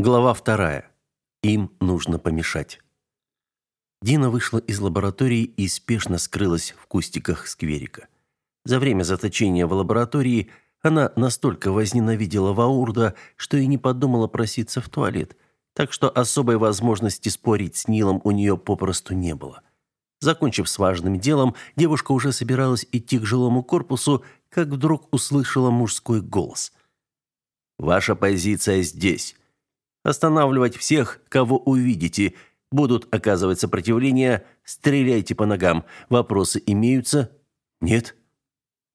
Глава вторая. Им нужно помешать. Дина вышла из лаборатории и спешно скрылась в кустиках скверика. За время заточения в лаборатории она настолько возненавидела Ваурда, что и не подумала проситься в туалет, так что особой возможности спорить с Нилом у нее попросту не было. Закончив с важным делом, девушка уже собиралась идти к жилому корпусу, как вдруг услышала мужской голос. «Ваша позиция здесь. Останавливать всех, кого увидите. Будут оказывать сопротивление, стреляйте по ногам. Вопросы имеются? Нет?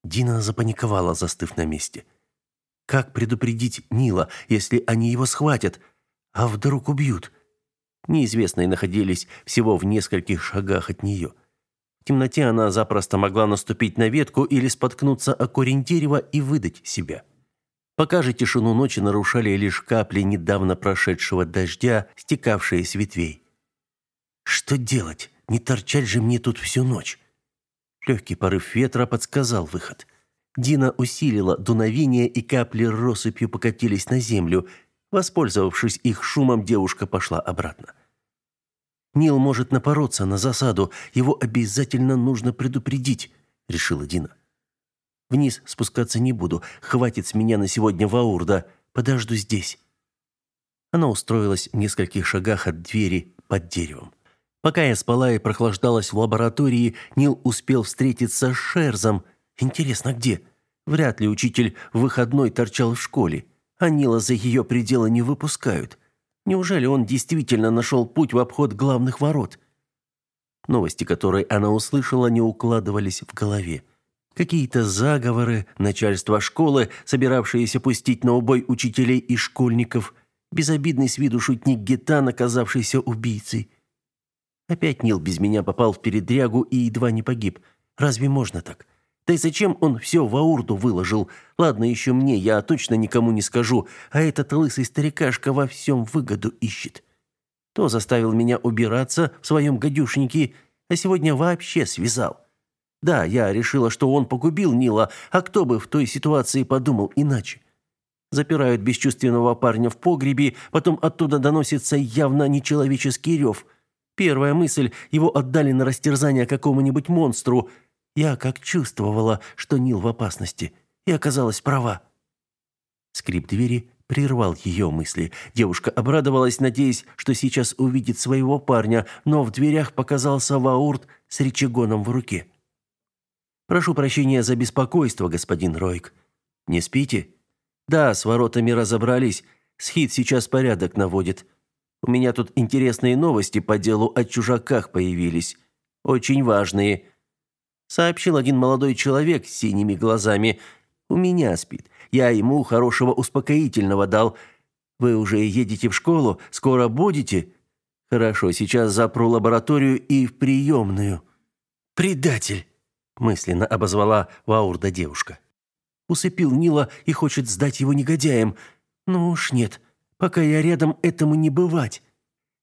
Дина запаниковала, застыв на месте. Как предупредить Нила, если они его схватят? А вдруг убьют? Неизвестные находились всего в нескольких шагах от нее. В темноте она запросто могла наступить на ветку или споткнуться о корень дерева и выдать себя. Пока же тишину ночи нарушали лишь капли недавно прошедшего дождя, стекавшие с ветвей. Что делать? Не торчать же мне тут всю ночь. Легкий порыв ветра подсказал выход. Дина усилила дуновение, и капли россыпью покатились на землю. Воспользовавшись их шумом, девушка пошла обратно. Нил может напороться на засаду, его обязательно нужно предупредить, решила Дина. Вниз спускаться не буду. Хватит с меня на сегодня Ваурда. Подожду здесь. Она устроилась в нескольких шагах от двери под деревом. Пока я спала и прохлаждалась в лаборатории, Нил успел встретиться с Шерзом. Интересно, где? Вряд ли учитель в выходной торчал в школе, а Нила за ее пределы не выпускают. Неужели он действительно нашел путь в обход главных ворот? Новости, которые она услышала, не укладывались в голове. Какие-то заговоры, начальство школы, собиравшиеся пустить на убой учителей и школьников, безобидный с виду шутник Гетан, оказавшийся убийцей. Опять Нил без меня попал в передрягу и едва не погиб. Разве можно так? Да и зачем он все в аурду выложил? Ладно, еще мне, я точно никому не скажу, а этот лысый старикашка во всем выгоду ищет. То заставил меня убираться в своем гадюшнике, а сегодня вообще связал. Да, я решила, что он погубил Нила, а кто бы в той ситуации подумал иначе? Запирают бесчувственного парня в погребе, потом оттуда доносится явно нечеловеческий рев. Первая мысль – его отдали на растерзание какому-нибудь монстру. Я как чувствовала, что Нил в опасности, и оказалась права. Скрип двери прервал ее мысли. Девушка обрадовалась, надеясь, что сейчас увидит своего парня, но в дверях показался Ваурт с речегоном в руке. Прошу прощения за беспокойство, господин Ройк. Не спите? Да, с воротами разобрались. Схит сейчас порядок наводит. У меня тут интересные новости по делу о чужаках появились. Очень важные. Сообщил один молодой человек с синими глазами. У меня спит. Я ему хорошего успокоительного дал. Вы уже едете в школу? Скоро будете? Хорошо, сейчас запру лабораторию и в приемную. Предатель мысленно обозвала Ваурда девушка. Усыпил Нила и хочет сдать его негодяям. Ну уж нет, пока я рядом, этому не бывать.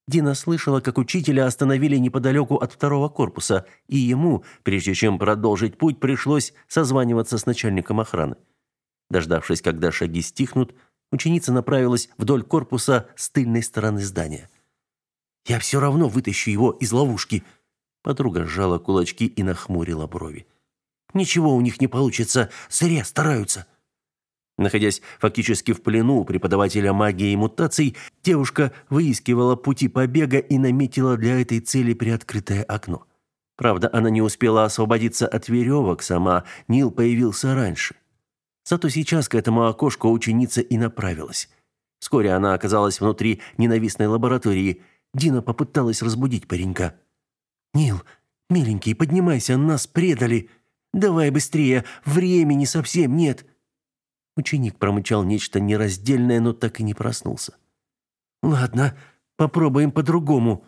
Дина слышала, как учителя остановили неподалеку от второго корпуса, и ему, прежде чем продолжить путь, пришлось созваниваться с начальником охраны. Дождавшись, когда шаги стихнут, ученица направилась вдоль корпуса с тыльной стороны здания. «Я все равно вытащу его из ловушки», Подруга сжала кулачки и нахмурила брови. Ничего у них не получится, зря стараются. Находясь фактически в плену у преподавателя магии и мутаций, девушка выискивала пути побега и наметила для этой цели приоткрытое окно. Правда, она не успела освободиться от веревок сама, Нил появился раньше. Зато сейчас к этому окошку ученица и направилась. Вскоре она оказалась внутри ненавистной лаборатории. Дина попыталась разбудить паренька. «Нил, миленький, поднимайся, нас предали. Давай быстрее, времени совсем нет». Ученик промычал нечто нераздельное, но так и не проснулся. «Ладно, попробуем по-другому».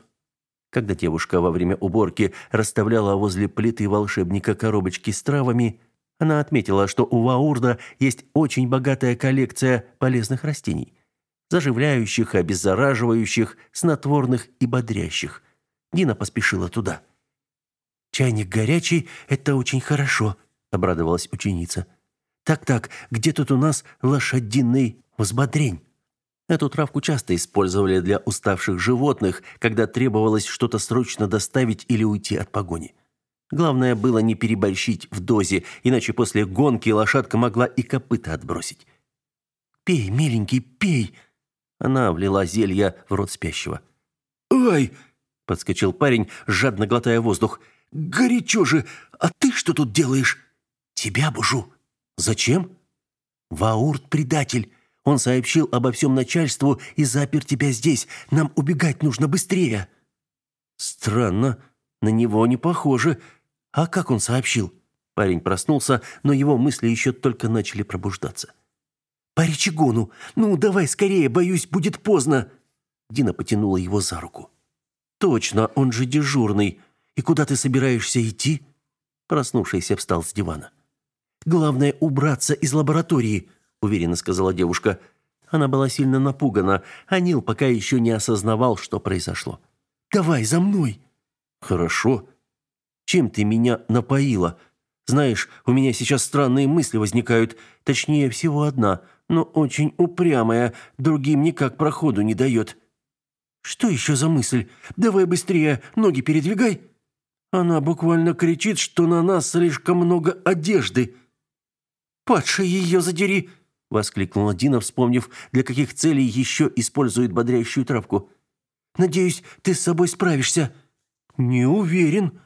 Когда девушка во время уборки расставляла возле плиты волшебника коробочки с травами, она отметила, что у Ваурда есть очень богатая коллекция полезных растений, заживляющих, обеззараживающих, снотворных и бодрящих – Дина поспешила туда. «Чайник горячий – это очень хорошо», – обрадовалась ученица. «Так-так, где тут у нас лошадиный взбодрень?» Эту травку часто использовали для уставших животных, когда требовалось что-то срочно доставить или уйти от погони. Главное было не переборщить в дозе, иначе после гонки лошадка могла и копыта отбросить. «Пей, миленький, пей!» Она влила зелье в рот спящего. «Ай!» – подскочил парень, жадно глотая воздух. «Горячо же! А ты что тут делаешь?» «Тебя бужу». «Зачем?» «Ваурт предатель. Он сообщил обо всем начальству и запер тебя здесь. Нам убегать нужно быстрее». «Странно. На него не похоже. А как он сообщил?» Парень проснулся, но его мысли еще только начали пробуждаться. «По речигону! Ну, давай скорее, боюсь, будет поздно!» Дина потянула его за руку. «Точно, он же дежурный. И куда ты собираешься идти?» Проснувшийся встал с дивана. «Главное убраться из лаборатории», уверенно сказала девушка. Она была сильно напугана, а Нил пока еще не осознавал, что произошло. «Давай за мной!» «Хорошо. Чем ты меня напоила? Знаешь, у меня сейчас странные мысли возникают. Точнее, всего одна, но очень упрямая, другим никак проходу не дает». «Что еще за мысль? Давай быстрее, ноги передвигай!» Она буквально кричит, что на нас слишком много одежды. «Падший ее задери!» воскликнула Дина, вспомнив, для каких целей еще использует бодрящую травку. Надеюсь, ты с собой справишься. Не уверен.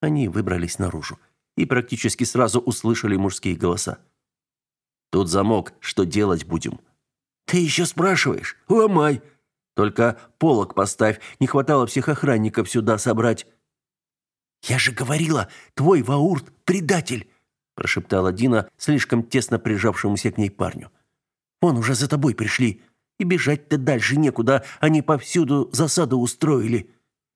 Они выбрались наружу и практически сразу услышали мужские голоса. Тут замок, что делать будем? Ты еще спрашиваешь? Ломай. Только полок поставь, не хватало всех охранников сюда собрать. Я же говорила, твой Ваурт предатель прошептала Дина, слишком тесно прижавшемуся к ней парню. «Вон уже за тобой пришли, и бежать-то дальше некуда, они повсюду засаду устроили.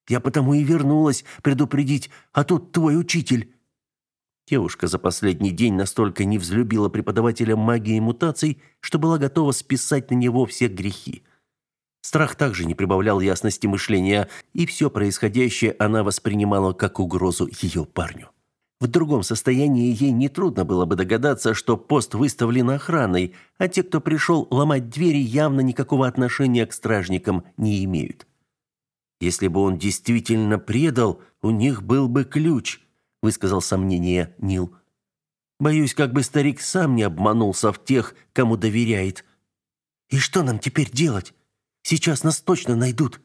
Я потому и вернулась предупредить, а тут твой учитель». Девушка за последний день настолько не взлюбила преподавателя магии мутаций, что была готова списать на него все грехи. Страх также не прибавлял ясности мышления, и все происходящее она воспринимала как угрозу ее парню. В другом состоянии ей нетрудно было бы догадаться, что пост выставлен охраной, а те, кто пришел ломать двери, явно никакого отношения к стражникам не имеют. Если бы он действительно предал, у них был бы ключ, высказал сомнение Нил. Боюсь, как бы старик сам не обманулся в тех, кому доверяет. И что нам теперь делать? Сейчас нас точно найдут.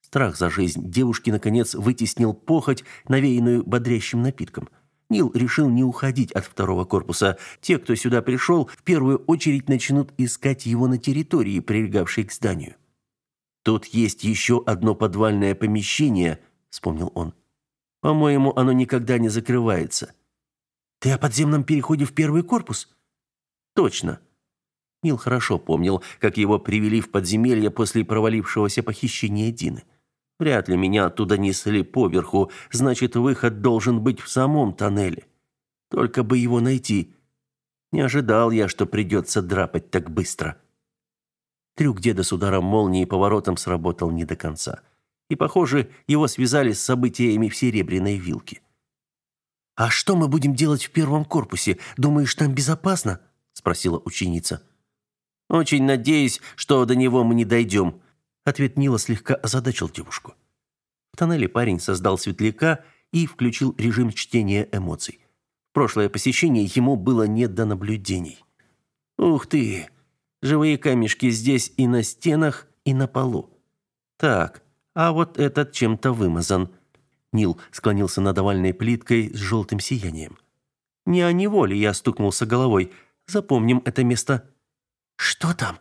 Страх за жизнь девушки, наконец, вытеснил похоть, навеянную бодрящим напитком. Нил решил не уходить от второго корпуса. Те, кто сюда пришел, в первую очередь начнут искать его на территории, прилегавшей к зданию. «Тут есть еще одно подвальное помещение», — вспомнил он. «По-моему, оно никогда не закрывается». «Ты о подземном переходе в первый корпус?» «Точно». Нил хорошо помнил, как его привели в подземелье после провалившегося похищения Дины. Вряд ли меня оттуда несли поверху, значит, выход должен быть в самом тоннеле. Только бы его найти. Не ожидал я, что придется драпать так быстро. Трюк деда с ударом молнии и поворотом сработал не до конца. И, похоже, его связали с событиями в серебряной вилке. «А что мы будем делать в первом корпусе? Думаешь, там безопасно?» – спросила ученица. «Очень надеюсь, что до него мы не дойдем», Ответ Нила слегка озадачил девушку. В тоннеле парень создал светляка и включил режим чтения эмоций. В прошлое посещение ему было не до наблюдений. Ух ты! Живые камешки здесь и на стенах, и на полу. Так, а вот этот чем-то вымазан. Нил склонился над овальной плиткой с желтым сиянием. Не о него ли я стукнулся головой? Запомним это место. Что там?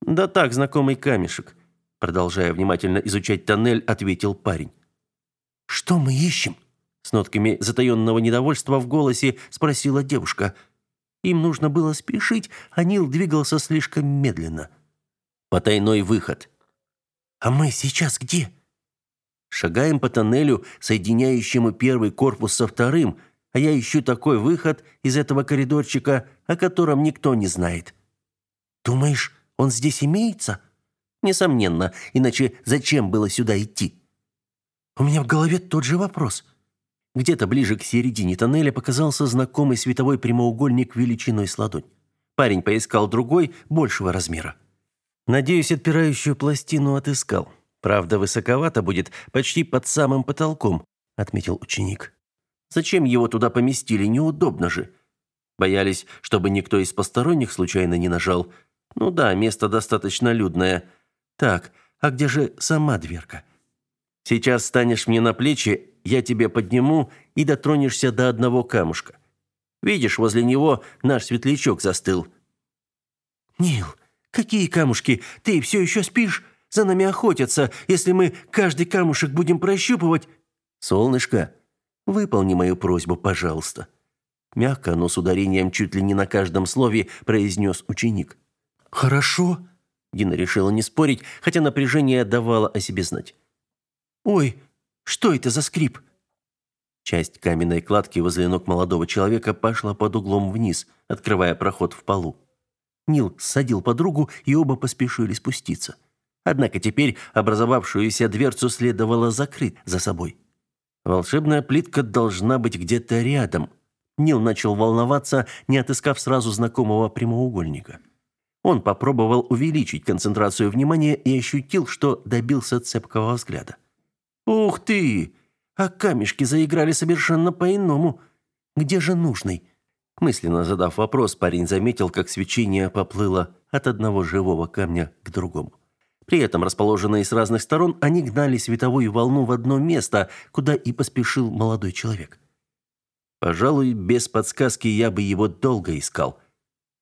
Да так, знакомый камешек. Продолжая внимательно изучать тоннель, ответил парень. «Что мы ищем?» С нотками затаенного недовольства в голосе спросила девушка. Им нужно было спешить, а Нил двигался слишком медленно. «Потайной выход». «А мы сейчас где?» «Шагаем по тоннелю, соединяющему первый корпус со вторым, а я ищу такой выход из этого коридорчика, о котором никто не знает». «Думаешь, он здесь имеется?» Несомненно, иначе зачем было сюда идти? У меня в голове тот же вопрос. Где-то ближе к середине тоннеля показался знакомый световой прямоугольник величиной с ладонь. Парень поискал другой, большего размера. Надеюсь, отпирающую пластину отыскал. Правда, высоковато будет, почти под самым потолком, отметил ученик. Зачем его туда поместили? Неудобно же. Боялись, чтобы никто из посторонних случайно не нажал. Ну да, место достаточно людное. Так, а где же сама дверка? Сейчас станешь мне на плечи, я тебе подниму и дотронешься до одного камушка. Видишь, возле него наш светлячок застыл. Нил, какие камушки? Ты все еще спишь? За нами охотятся. Если мы каждый камушек будем прощупывать... Солнышко, выполни мою просьбу, пожалуйста. Мягко, но с ударением чуть ли не на каждом слове произнес ученик. Хорошо. Дина решила не спорить, хотя напряжение давало о себе знать. Ой, что это за скрип? Часть каменной кладки возле ног молодого человека пошла под углом вниз, открывая проход в полу. Нил садил подругу, и оба поспешили спуститься. Однако теперь образовавшуюся дверцу следовало закрыть за собой. Волшебная плитка должна быть где-то рядом. Нил начал волноваться, не отыскав сразу знакомого прямоугольника. Он попробовал увеличить концентрацию внимания и ощутил, что добился цепкого взгляда. «Ух ты! А камешки заиграли совершенно по-иному. Где же нужный?» Мысленно задав вопрос, парень заметил, как свечение поплыло от одного живого камня к другому. При этом, расположенные с разных сторон, они гнали световую волну в одно место, куда и поспешил молодой человек. Пожалуй, без подсказки я бы его долго искал.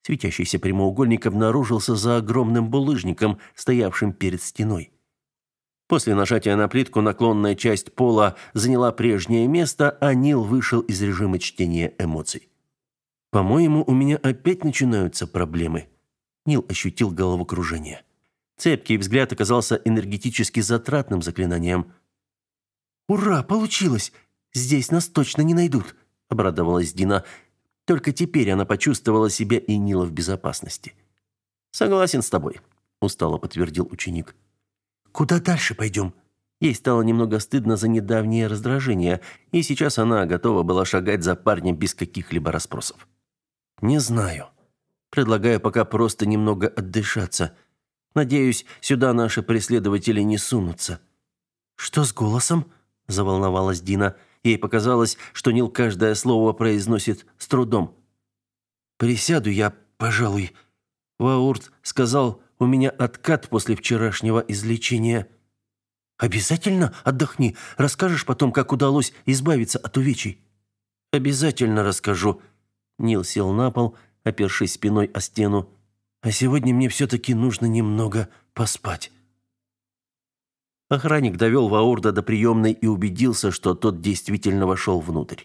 Светящийся прямоугольник обнаружился за огромным булыжником, стоявшим перед стеной. После нажатия на плитку наклонная часть пола заняла прежнее место, а Нил вышел из режима чтения эмоций. По-моему, у меня опять начинаются проблемы. Нил ощутил головокружение. Цепкий взгляд оказался энергетически затратным заклинанием. Ура, получилось. Здесь нас точно не найдут, обрадовалась Дина. Только теперь она почувствовала себя и Нила в безопасности. Согласен с тобой, устало подтвердил ученик. Куда дальше пойдем?» Ей стало немного стыдно за недавнее раздражение, и сейчас она готова была шагать за парнем без каких-либо расспросов. «Не знаю. Предлагаю пока просто немного отдышаться. Надеюсь, сюда наши преследователи не сунутся». «Что с голосом?» – заволновалась Дина. Ей показалось, что Нил каждое слово произносит с трудом. «Присяду я, пожалуй». Ваурт сказал, у меня откат после вчерашнего излечения. Обязательно отдохни. Расскажешь потом, как удалось избавиться от увечий. Обязательно расскажу. Нил сел на пол, опершись спиной о стену. А сегодня мне все таки нужно немного поспать. Охранник довел Ваурда до приемной и убедился, что тот действительно вошел внутрь.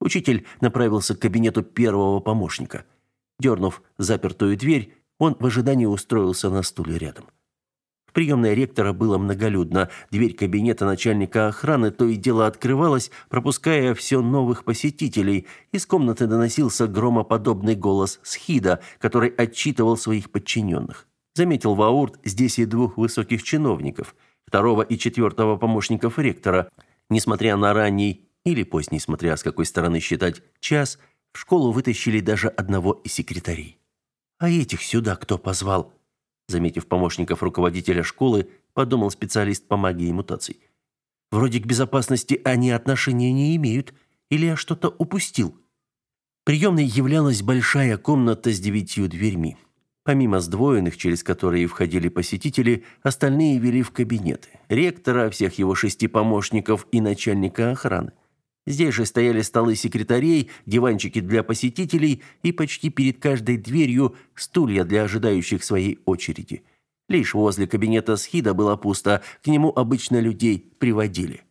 Учитель направился к кабинету первого помощника. Дернув запертую дверь, он в ожидании устроился на стуле рядом. В приемной ректора было многолюдно. Дверь кабинета начальника охраны то и дело открывалась, пропуская все новых посетителей. Из комнаты доносился громоподобный голос Схида, который отчитывал своих подчиненных. Заметил Ваурт здесь и двух высоких чиновников, второго и четвертого помощников ректора. Несмотря на ранний или поздний, смотря с какой стороны считать, час, в школу вытащили даже одного из секретарей. А этих сюда кто позвал? Заметив помощников руководителя школы, подумал специалист по магии мутаций. Вроде к безопасности они отношения не имеют, или я что-то упустил? Приемной являлась большая комната с девятью дверьми. Помимо сдвоенных, через которые входили посетители, остальные вели в кабинеты. Ректора, всех его шести помощников и начальника охраны. Здесь же стояли столы секретарей, диванчики для посетителей и почти перед каждой дверью стулья для ожидающих своей очереди. Лишь возле кабинета Схида было пусто, к нему обычно людей приводили.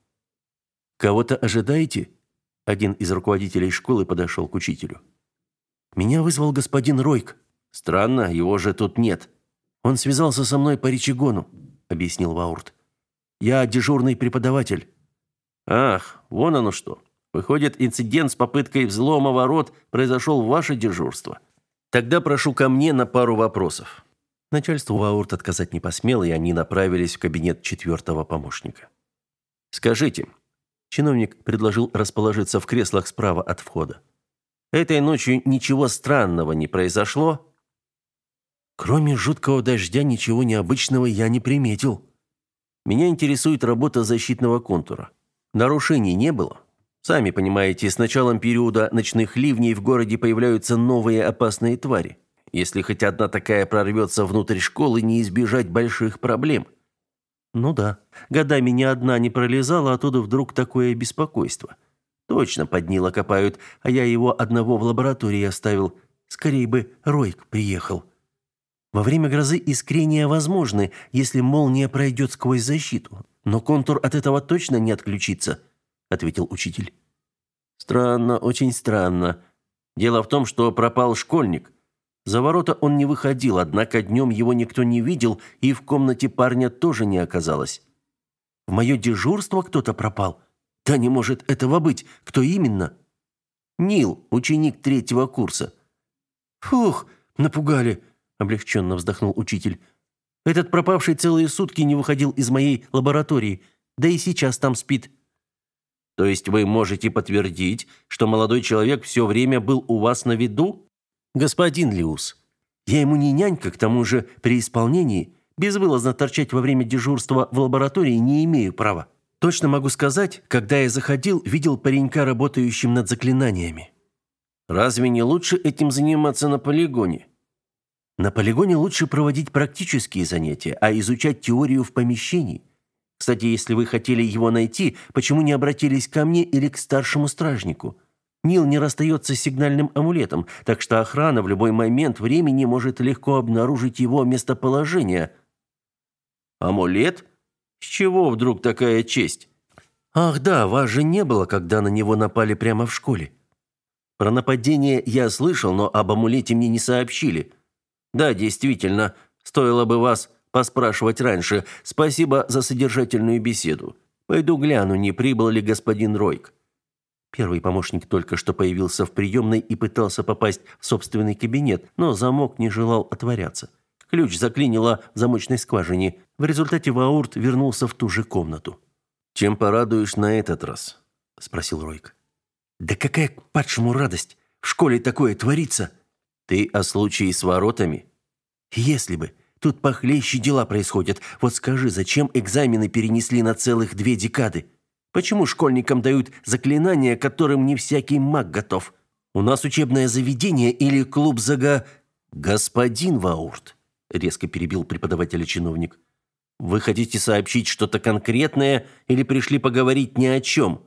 «Кого-то ожидаете?» Один из руководителей школы подошел к учителю. «Меня вызвал господин Ройк. Странно, его же тут нет. Он связался со мной по речигону», — объяснил Ваурт. «Я дежурный преподаватель». Ах, вон оно что. Выходит, инцидент с попыткой взлома ворот произошел в ваше дежурство. Тогда прошу ко мне на пару вопросов. Начальству Ваурт отказать не посмело, и они направились в кабинет четвертого помощника. Скажите, чиновник предложил расположиться в креслах справа от входа. Этой ночью ничего странного не произошло? Кроме жуткого дождя ничего необычного я не приметил. Меня интересует работа защитного контура. Нарушений не было? Сами понимаете, с началом периода ночных ливней в городе появляются новые опасные твари. Если хоть одна такая прорвется внутрь школы, не избежать больших проблем. Ну да, годами ни одна не пролезала, а оттуда вдруг такое беспокойство. Точно под Нила копают, а я его одного в лаборатории оставил. Скорее бы Ройк приехал. Во время грозы искрения возможны, если молния пройдет сквозь защиту. Но контур от этого точно не отключится, ответил учитель. Странно, очень странно. Дело в том, что пропал школьник. За ворота он не выходил, однако днем его никто не видел, и в комнате парня тоже не оказалось. В мое дежурство кто-то пропал. Да не может этого быть. Кто именно? Нил, ученик третьего курса. Фух, напугали облегченно вздохнул учитель. Этот пропавший целые сутки не выходил из моей лаборатории, да и сейчас там спит. То есть вы можете подтвердить, что молодой человек все время был у вас на виду? Господин Лиус, я ему не нянька, к тому же при исполнении безвылазно торчать во время дежурства в лаборатории не имею права. Точно могу сказать, когда я заходил, видел паренька, работающим над заклинаниями. Разве не лучше этим заниматься на полигоне? На полигоне лучше проводить практические занятия, а изучать теорию в помещении. Кстати, если вы хотели его найти, почему не обратились ко мне или к старшему стражнику? Нил не расстается с сигнальным амулетом, так что охрана в любой момент времени может легко обнаружить его местоположение. Амулет? С чего вдруг такая честь? Ах да, вас же не было, когда на него напали прямо в школе. Про нападение я слышал, но об амулете мне не сообщили. Да, действительно, стоило бы вас поспрашивать раньше. Спасибо за содержательную беседу. Пойду гляну, не прибыл ли господин Ройк. Первый помощник только что появился в приемной и пытался попасть в собственный кабинет, но замок не желал отворяться. Ключ заклинило в замочной скважине. В результате Ваурт вернулся в ту же комнату. «Чем порадуешь на этот раз?» – спросил Ройк. «Да какая к падшему радость! В школе такое творится!» Ты о случае с воротами? Если бы. Тут похлеще дела происходят. Вот скажи, зачем экзамены перенесли на целых две декады? Почему школьникам дают заклинания, которым не всякий маг готов? У нас учебное заведение или клуб зага... Господин Ваурт, резко перебил преподавателя чиновник. Вы хотите сообщить что-то конкретное или пришли поговорить ни о чем?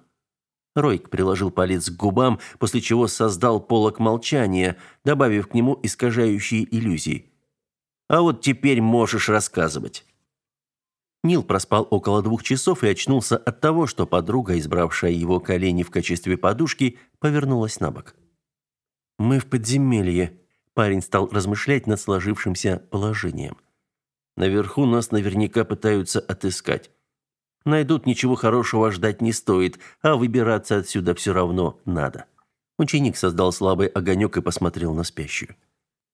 Ройк приложил палец к губам, после чего создал полог молчания, добавив к нему искажающие иллюзии. «А вот теперь можешь рассказывать». Нил проспал около двух часов и очнулся от того, что подруга, избравшая его колени в качестве подушки, повернулась на бок. «Мы в подземелье», – парень стал размышлять над сложившимся положением. «Наверху нас наверняка пытаются отыскать. Найдут, ничего хорошего ждать не стоит, а выбираться отсюда все равно надо. Ученик создал слабый огонек и посмотрел на спящую.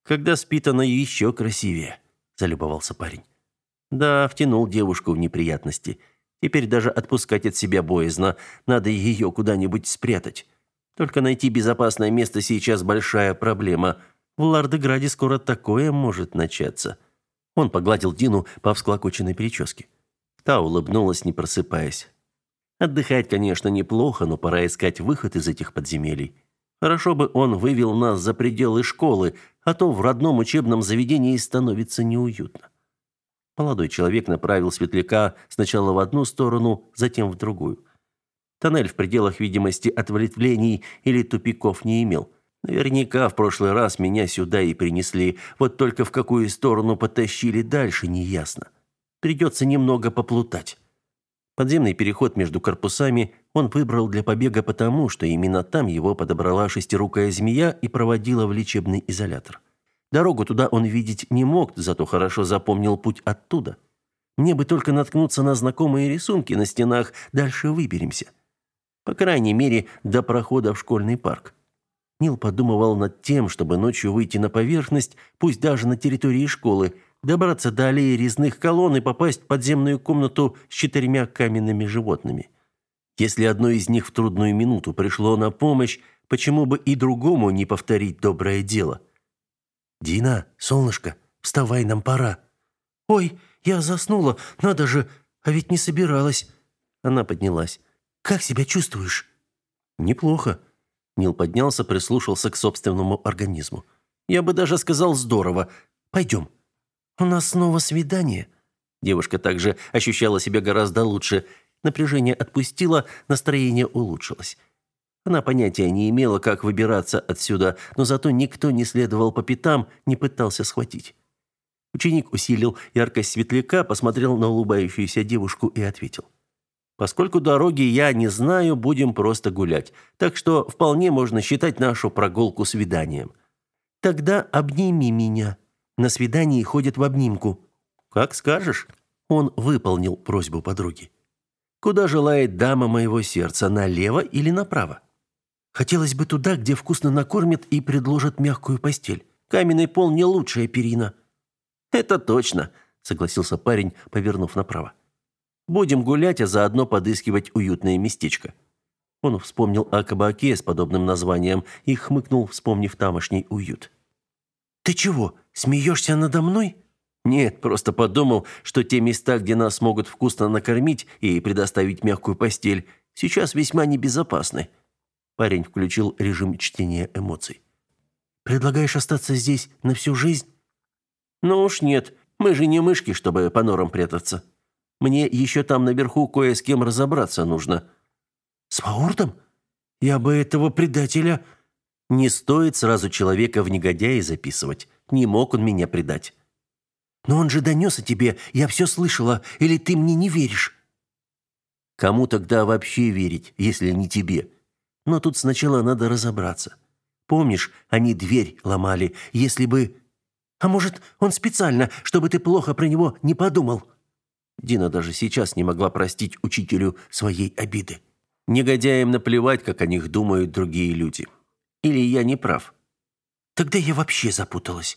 Когда спит она еще красивее, залюбовался парень. Да, втянул девушку в неприятности. Теперь даже отпускать от себя боязно, надо ее куда-нибудь спрятать. Только найти безопасное место сейчас большая проблема. В Лардеграде скоро такое может начаться. Он погладил Дину по всклокоченной прическе. Та улыбнулась, не просыпаясь. Отдыхать, конечно, неплохо, но пора искать выход из этих подземелий. Хорошо бы он вывел нас за пределы школы, а то в родном учебном заведении становится неуютно. Молодой человек направил светляка сначала в одну сторону, затем в другую. Тоннель в пределах видимости ответвлений или тупиков не имел. Наверняка в прошлый раз меня сюда и принесли, вот только в какую сторону потащили дальше, неясно. Придется немного поплутать. Подземный переход между корпусами он выбрал для побега потому, что именно там его подобрала шестирукая змея и проводила в лечебный изолятор. Дорогу туда он видеть не мог, зато хорошо запомнил путь оттуда. Мне бы только наткнуться на знакомые рисунки на стенах, дальше выберемся. По крайней мере, до прохода в школьный парк. Нил подумывал над тем, чтобы ночью выйти на поверхность, пусть даже на территории школы, добраться до аллеи резных колонн и попасть в подземную комнату с четырьмя каменными животными. Если одно из них в трудную минуту пришло на помощь, почему бы и другому не повторить доброе дело? «Дина, солнышко!» Вставай, нам пора». «Ой, я заснула, надо же, а ведь не собиралась». Она поднялась. «Как себя чувствуешь?» «Неплохо». Нил поднялся, прислушался к собственному организму. «Я бы даже сказал здорово. Пойдем». «У нас снова свидание». Девушка также ощущала себя гораздо лучше. Напряжение отпустило, настроение улучшилось. Она понятия не имела, как выбираться отсюда, но зато никто не следовал по пятам, не пытался схватить. Ученик усилил яркость светляка, посмотрел на улыбающуюся девушку и ответил. «Поскольку дороги я не знаю, будем просто гулять, так что вполне можно считать нашу прогулку свиданием». «Тогда обними меня. На свидании ходят в обнимку». «Как скажешь». Он выполнил просьбу подруги. «Куда желает дама моего сердца, налево или направо?» «Хотелось бы туда, где вкусно накормят и предложат мягкую постель. Каменный пол не лучшая перина». Это точно, согласился парень, повернув направо. Будем гулять, а заодно подыскивать уютное местечко. Он вспомнил о кабаке с подобным названием и хмыкнул, вспомнив тамошний уют. Ты чего, смеешься надо мной? Нет, просто подумал, что те места, где нас могут вкусно накормить и предоставить мягкую постель, сейчас весьма небезопасны. Парень включил режим чтения эмоций. Предлагаешь остаться здесь на всю жизнь? «Ну уж нет, мы же не мышки, чтобы по норам прятаться. Мне еще там наверху кое с кем разобраться нужно». «С Мауртом? Я бы этого предателя...» «Не стоит сразу человека в негодяи записывать. Не мог он меня предать». «Но он же донес о тебе, я все слышала, или ты мне не веришь?» «Кому тогда вообще верить, если не тебе? Но тут сначала надо разобраться. Помнишь, они дверь ломали, если бы...» А может, он специально, чтобы ты плохо про него не подумал?» Дина даже сейчас не могла простить учителю своей обиды. Негодяям наплевать, как о них думают другие люди. Или я не прав? Тогда я вообще запуталась.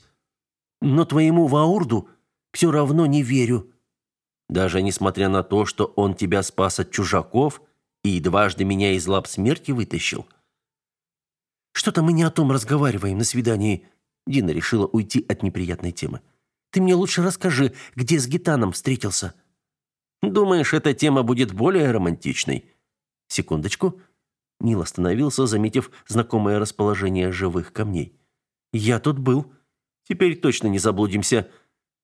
Но твоему Ваурду все равно не верю. Даже несмотря на то, что он тебя спас от чужаков и дважды меня из лап смерти вытащил. Что-то мы не о том разговариваем на свидании. Дина решила уйти от неприятной темы. Ты мне лучше расскажи, где с Гитаном встретился. Думаешь, эта тема будет более романтичной? Секундочку. Нил остановился, заметив знакомое расположение живых камней. Я тут был. Теперь точно не заблудимся.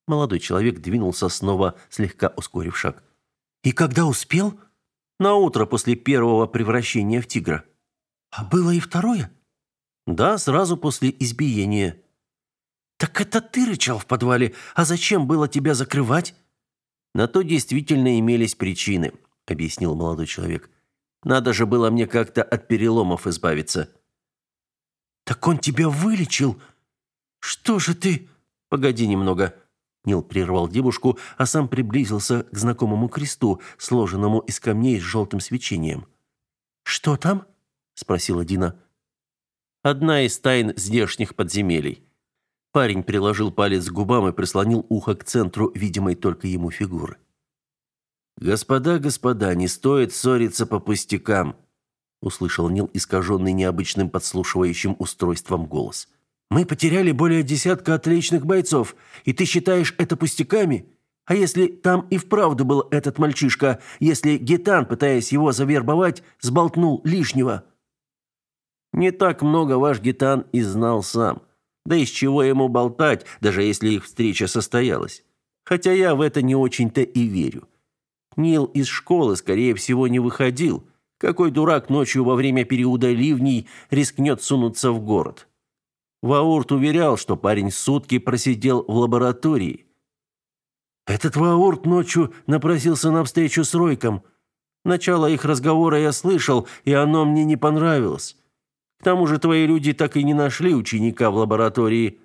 Молодой человек двинулся снова, слегка ускорив шаг. И когда успел? На утро после первого превращения в тигра. А было и второе? Да, сразу после избиения. «Так это ты рычал в подвале, а зачем было тебя закрывать?» «На то действительно имелись причины», — объяснил молодой человек. «Надо же было мне как-то от переломов избавиться». «Так он тебя вылечил? Что же ты...» «Погоди немного». Нил прервал девушку, а сам приблизился к знакомому кресту, сложенному из камней с желтым свечением. «Что там?» — спросила Дина. «Одна из тайн здешних подземелий. Парень приложил палец к губам и прислонил ухо к центру видимой только ему фигуры. «Господа, господа, не стоит ссориться по пустякам», услышал Нил искаженный необычным подслушивающим устройством голос. «Мы потеряли более десятка отличных бойцов, и ты считаешь это пустяками? А если там и вправду был этот мальчишка, если Гитан, пытаясь его завербовать, сболтнул лишнего?» «Не так много ваш Гитан и знал сам. Да из чего ему болтать, даже если их встреча состоялась? Хотя я в это не очень-то и верю. Нил из школы, скорее всего, не выходил. Какой дурак ночью во время периода ливней рискнет сунуться в город? Ваурт уверял, что парень сутки просидел в лаборатории. Этот Ваурт ночью напросился на встречу с Ройком. Начало их разговора я слышал, и оно мне не понравилось. К тому же твои люди так и не нашли ученика в лаборатории.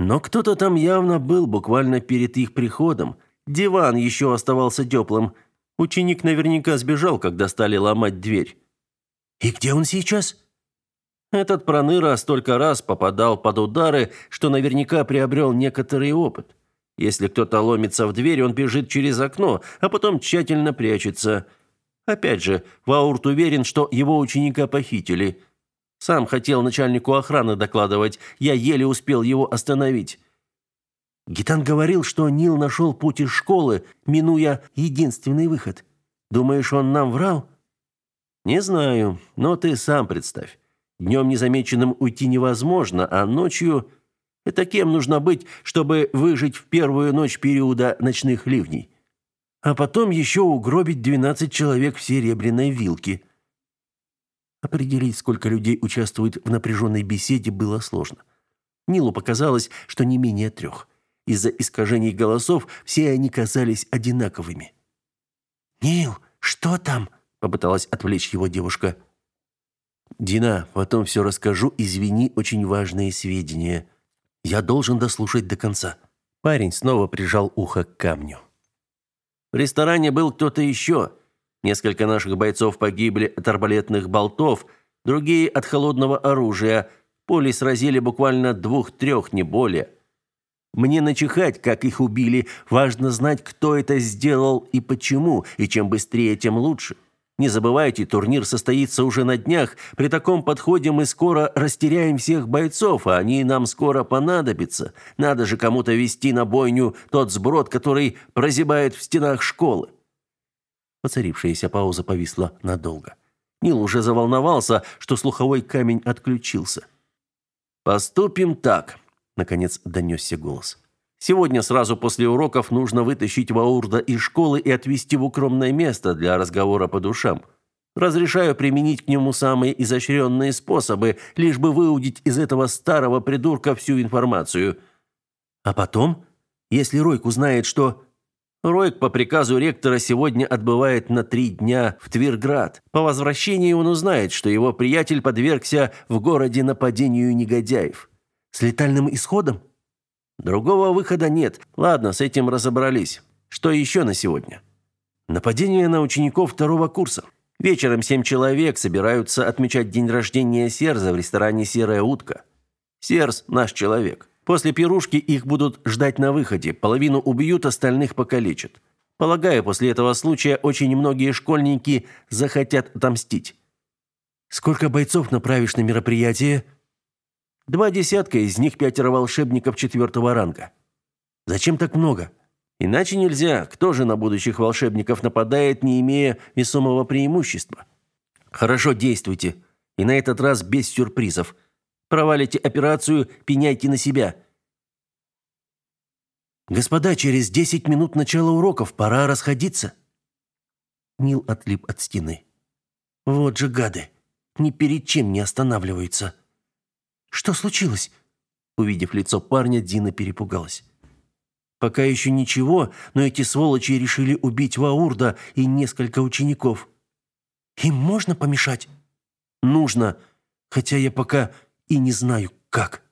Но кто-то там явно был буквально перед их приходом. Диван еще оставался теплым. Ученик наверняка сбежал, когда стали ломать дверь. И где он сейчас? Этот проныра столько раз попадал под удары, что наверняка приобрел некоторый опыт. Если кто-то ломится в дверь, он бежит через окно, а потом тщательно прячется. Опять же, Ваурт уверен, что его ученика похитили – сам хотел начальнику охраны докладывать, я еле успел его остановить. Гитан говорил, что Нил нашел путь из школы, минуя единственный выход. Думаешь, он нам врал? Не знаю, но ты сам представь. Днем незамеченным уйти невозможно, а ночью это кем нужно быть, чтобы выжить в первую ночь периода ночных ливней? А потом еще угробить 12 человек в серебряной вилке. Определить, сколько людей участвует в напряженной беседе, было сложно. Нилу показалось, что не менее трех. Из-за искажений голосов все они казались одинаковыми. «Нил, что там?» – попыталась отвлечь его девушка. «Дина, потом все расскажу, извини, очень важные сведения. Я должен дослушать до конца». Парень снова прижал ухо к камню. В ресторане был кто-то еще. Несколько наших бойцов погибли от арбалетных болтов, другие от холодного оружия. Пули сразили буквально двух-трех, не более. Мне начихать, как их убили. Важно знать, кто это сделал и почему, и чем быстрее, тем лучше. Не забывайте, турнир состоится уже на днях. При таком подходе мы скоро растеряем всех бойцов, а они нам скоро понадобятся. Надо же кому-то вести на бойню тот сброд, который прозябает в стенах школы. Поцарившаяся пауза повисла надолго. Нил уже заволновался, что слуховой камень отключился. Поступим так наконец донесся голос. Сегодня сразу после уроков нужно вытащить Ваурда из школы и отвезти в укромное место для разговора по душам. Разрешаю применить к нему самые изощренные способы, лишь бы выудить из этого старого придурка всю информацию. А потом, если Ройк узнает, что Ройк по приказу ректора сегодня отбывает на три дня в Твирград. По возвращении он узнает, что его приятель подвергся в городе нападению негодяев. С летальным исходом? Другого выхода нет. Ладно, с этим разобрались. Что еще на сегодня? Нападение на учеников второго курса. Вечером семь человек собираются отмечать день рождения Серза в ресторане «Серая утка». Серз – наш человек. После пирушки их будут ждать на выходе. Половину убьют, остальных покалечат. Полагаю, после этого случая очень многие школьники захотят отомстить. Сколько бойцов направишь на мероприятие? Два десятка, из них пятеро волшебников четвертого ранга. Зачем так много? Иначе нельзя. Кто же на будущих волшебников нападает, не имея весомого преимущества? Хорошо, действуйте. И на этот раз без сюрпризов. Провалите операцию, пеняйте на себя. Господа, через десять минут начала уроков, пора расходиться. Нил отлип от стены. Вот же гады. Ни перед чем не останавливаются. Что случилось? Увидев лицо парня, Дина перепугалась. Пока еще ничего, но эти сволочи решили убить Ваурда и несколько учеников. Им можно помешать? Нужно, хотя я пока и не знаю, как.